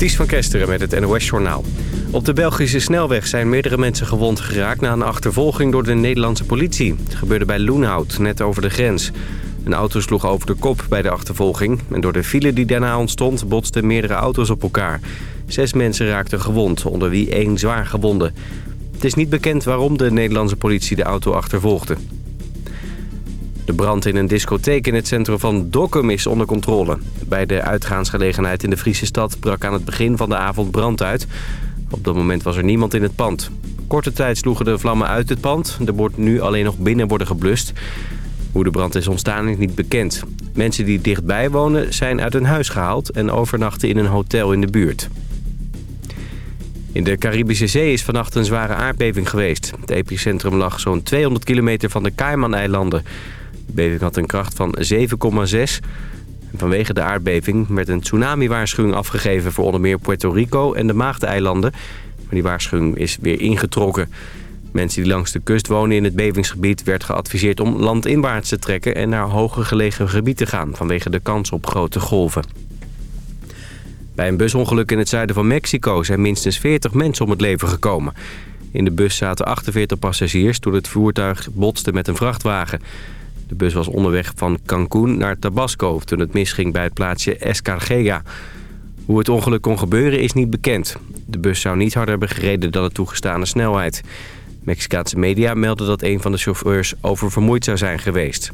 Ties van Kesteren met het NOS-journaal. Op de Belgische snelweg zijn meerdere mensen gewond geraakt... na een achtervolging door de Nederlandse politie. Het gebeurde bij Loenhout, net over de grens. Een auto sloeg over de kop bij de achtervolging... en door de file die daarna ontstond botsten meerdere auto's op elkaar. Zes mensen raakten gewond, onder wie één zwaar gewonde. Het is niet bekend waarom de Nederlandse politie de auto achtervolgde. De brand in een discotheek in het centrum van Dokkum is onder controle. Bij de uitgaansgelegenheid in de Friese stad brak aan het begin van de avond brand uit. Op dat moment was er niemand in het pand. Korte tijd sloegen de vlammen uit het pand. Er wordt nu alleen nog binnen worden geblust. Hoe de brand is ontstaan is niet bekend. Mensen die dichtbij wonen zijn uit hun huis gehaald... en overnachten in een hotel in de buurt. In de Caribische Zee is vannacht een zware aardbeving geweest. Het epicentrum lag zo'n 200 kilometer van de Cayman-eilanden. De beving had een kracht van 7,6. Vanwege de aardbeving werd een tsunami-waarschuwing afgegeven... voor onder meer Puerto Rico en de Maagdeilanden. Maar die waarschuwing is weer ingetrokken. Mensen die langs de kust wonen in het bevingsgebied... werd geadviseerd om landinwaarts te trekken... en naar hoger gelegen gebieden te gaan... vanwege de kans op grote golven. Bij een busongeluk in het zuiden van Mexico... zijn minstens 40 mensen om het leven gekomen. In de bus zaten 48 passagiers... toen het voertuig botste met een vrachtwagen... De bus was onderweg van Cancún naar Tabasco toen het misging bij het plaatsje Escargega. Hoe het ongeluk kon gebeuren is niet bekend. De bus zou niet harder hebben gereden dan de toegestane snelheid. Mexicaanse media melden dat een van de chauffeurs oververmoeid zou zijn geweest.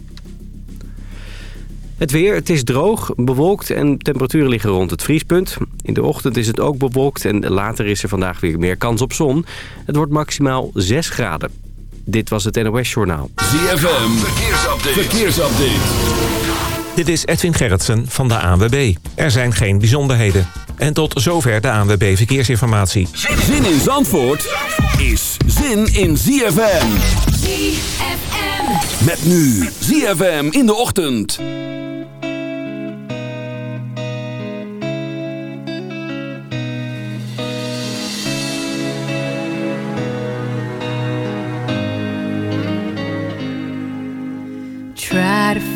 Het weer, het is droog, bewolkt en temperaturen liggen rond het vriespunt. In de ochtend is het ook bewolkt en later is er vandaag weer meer kans op zon. Het wordt maximaal 6 graden. Dit was het NOS Journaal. ZFM, verkeersupdate. verkeersupdate. Dit is Edwin Gerritsen van de ANWB. Er zijn geen bijzonderheden. En tot zover de ANWB Verkeersinformatie. Zin in Zandvoort is zin in ZFM. ZFM. Met nu ZFM in de ochtend.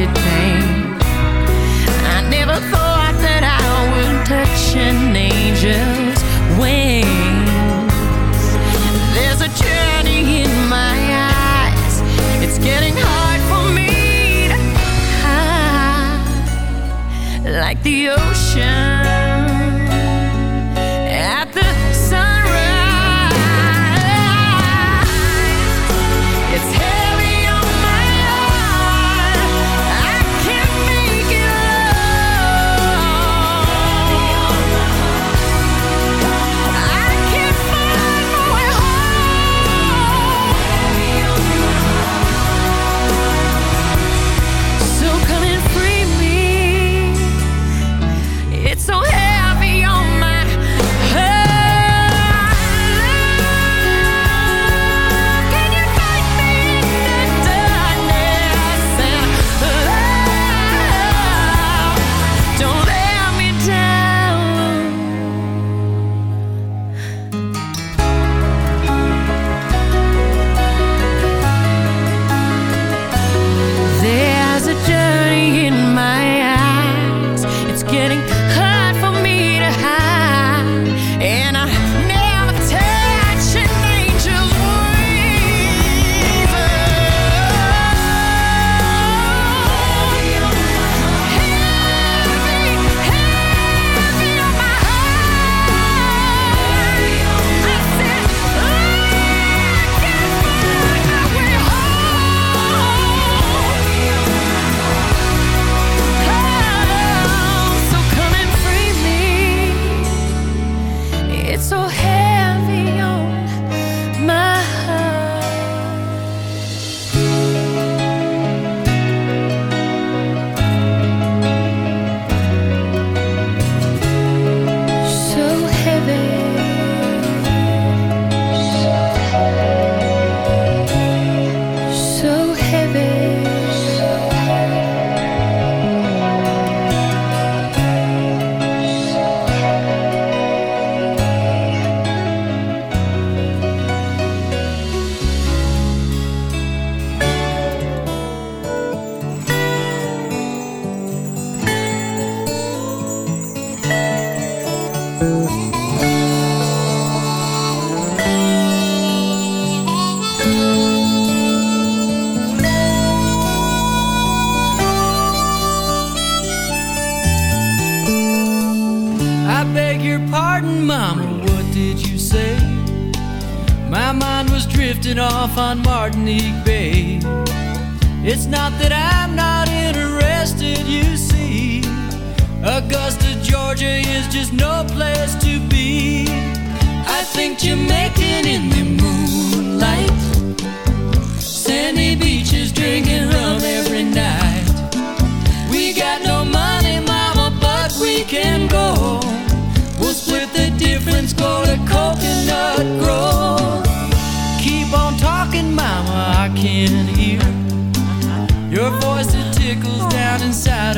Tasted pain. I never thought that I would touch an angel's wings. There's a journey in my eyes. It's getting hard for me to hide, like the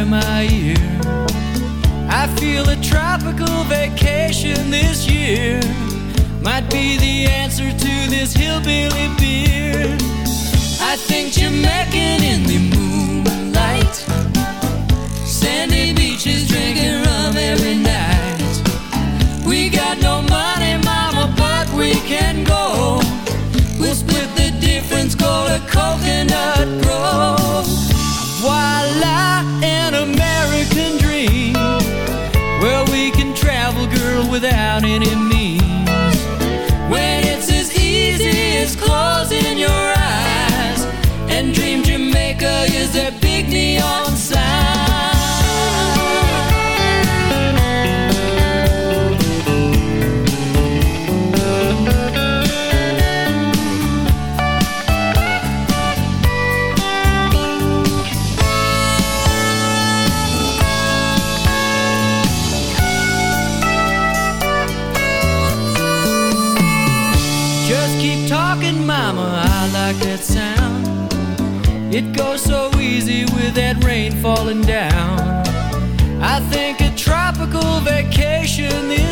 of my ear. I feel a tropical vacation this year might be the answer to this hillbilly beer. I think Jamaican in the moonlight, sandy beaches drinking rum every night. We got no money, mama, but we can go. We'll split the difference, go to Coconut Grove. Voila, American dream where we can travel, girl, without any means. When it's as easy as closing your eyes and dream Jamaica is a vacation this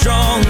strong.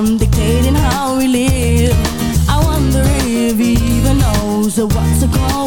I'm dictating how we live. I wonder if he even knows what's going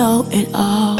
know it all.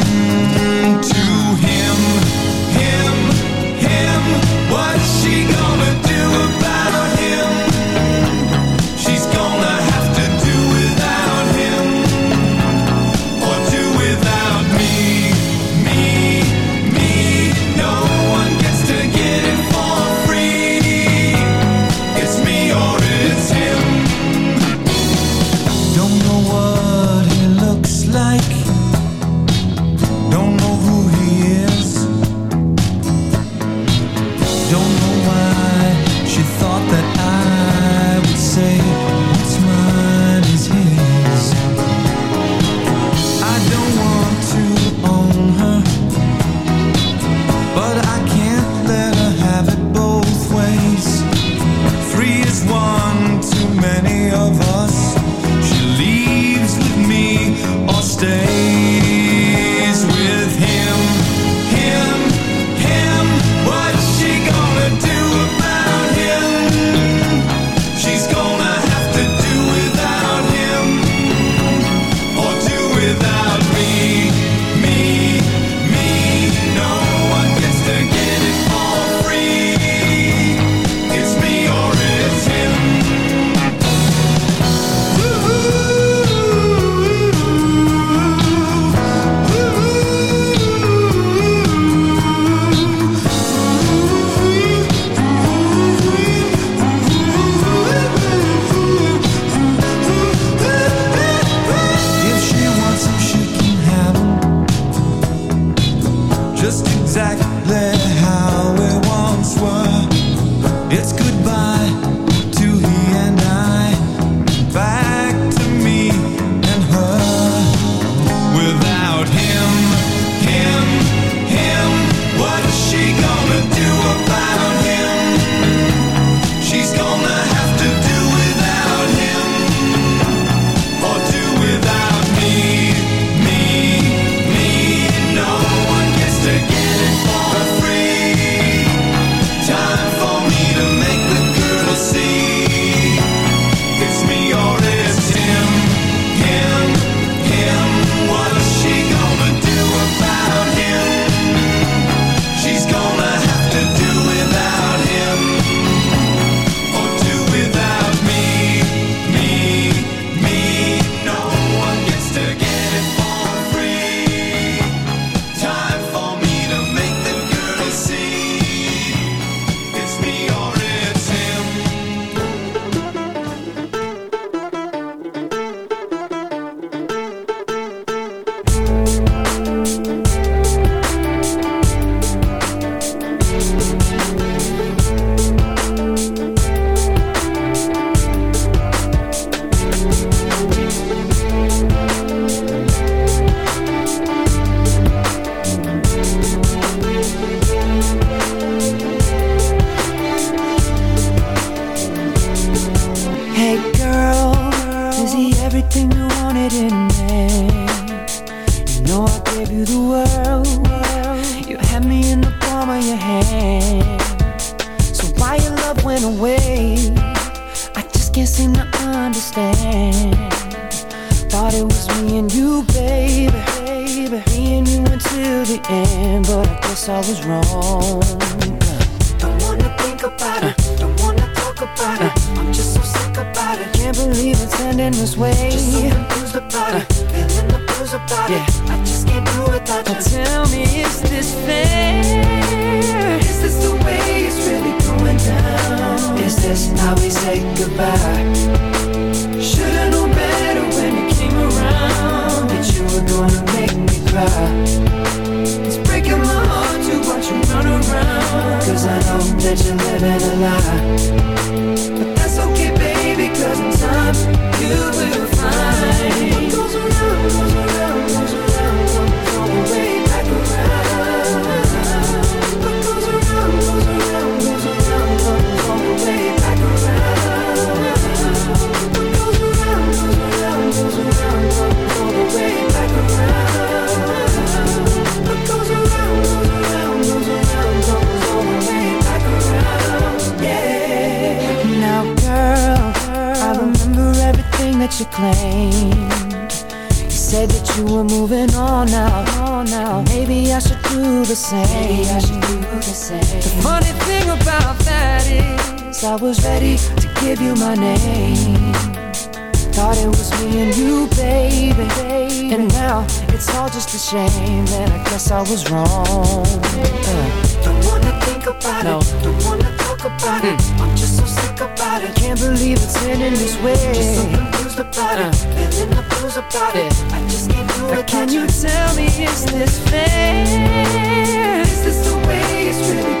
to give you my name. Thought it was me and you, baby. baby. And now it's all just a shame, and I guess I was wrong. Uh. Don't wanna think about no. it, don't wanna talk about mm. it. Hmm. I'm just so sick about it. Can't believe it's ending this way. Just so confused about uh. it, feeling the blues about yeah. it. I just can't do it. Can you tell me, is this fair? Is this the way it's really?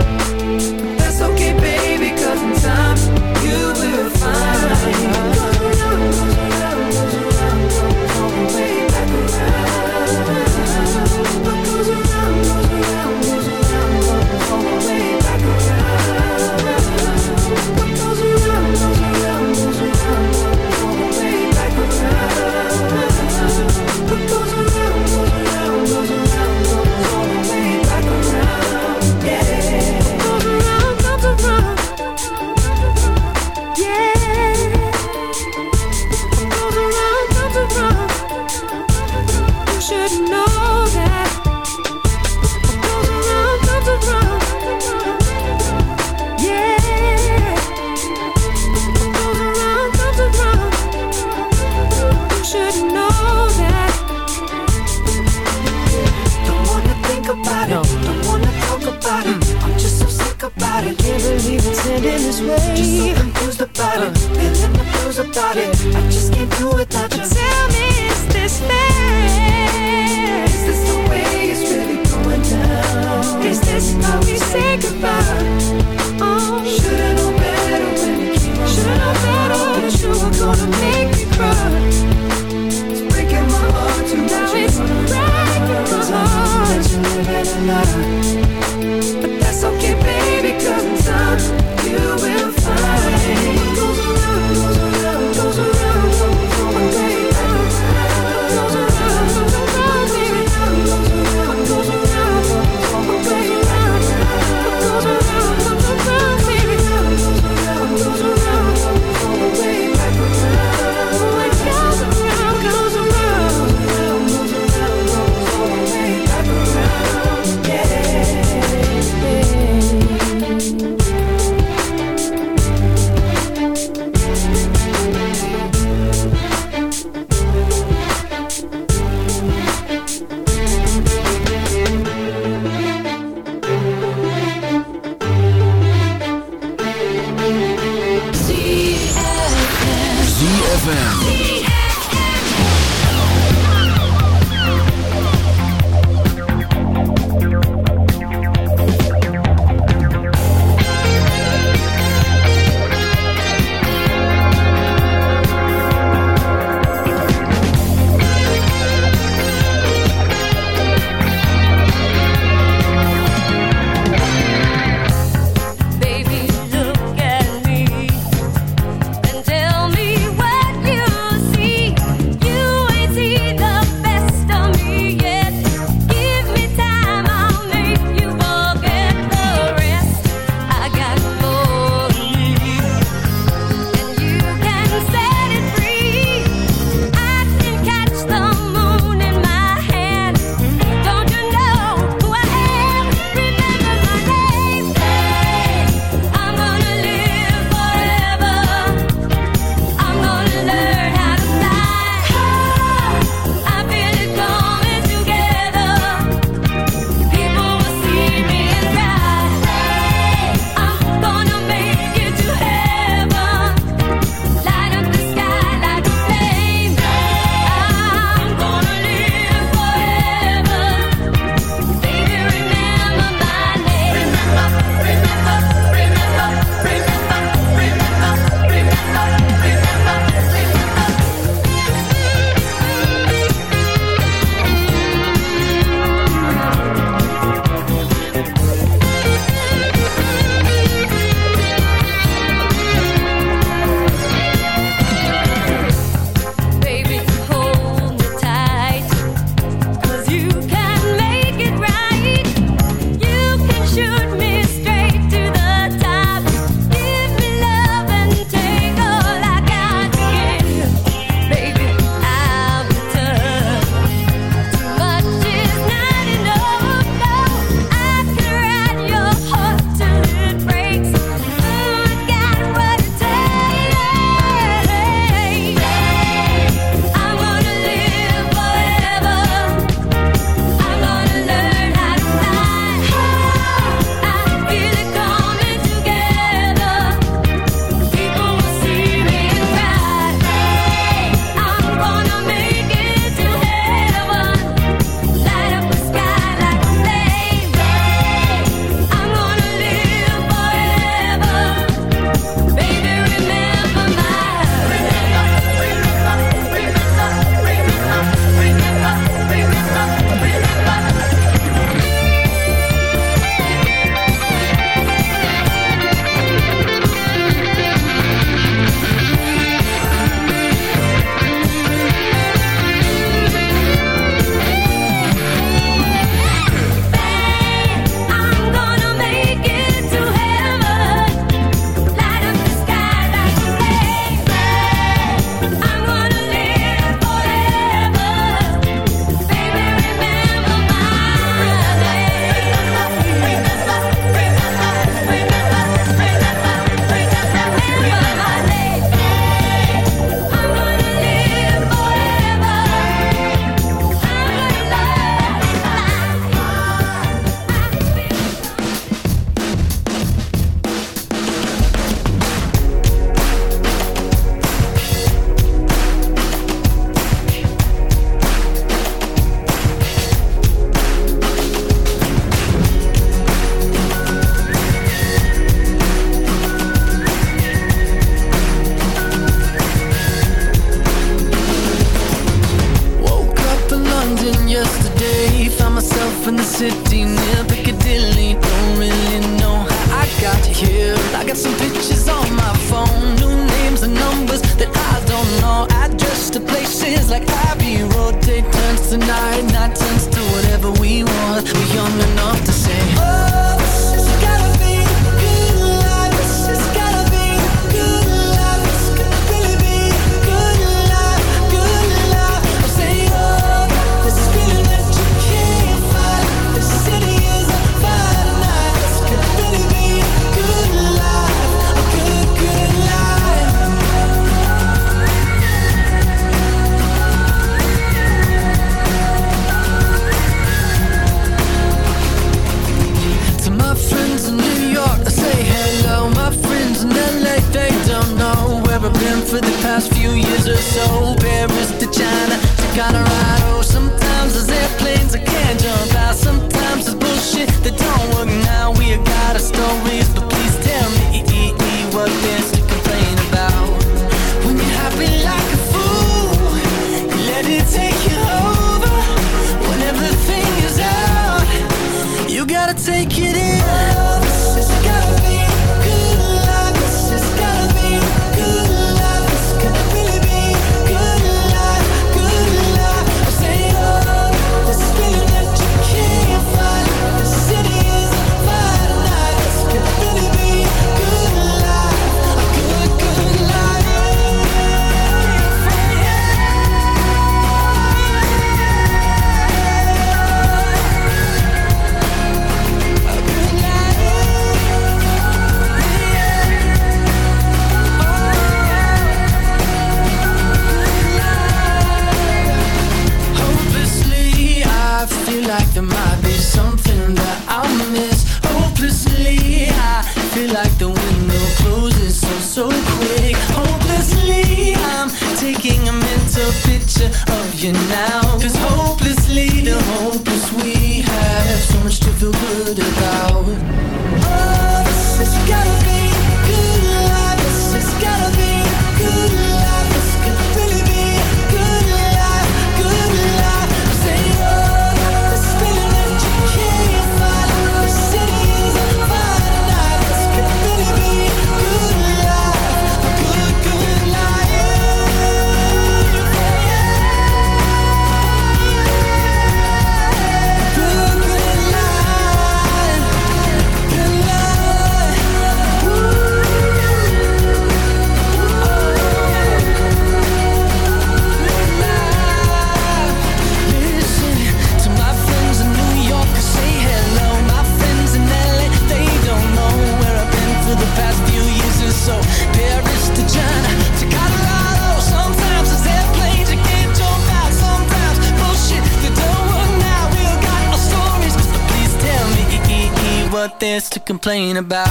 about.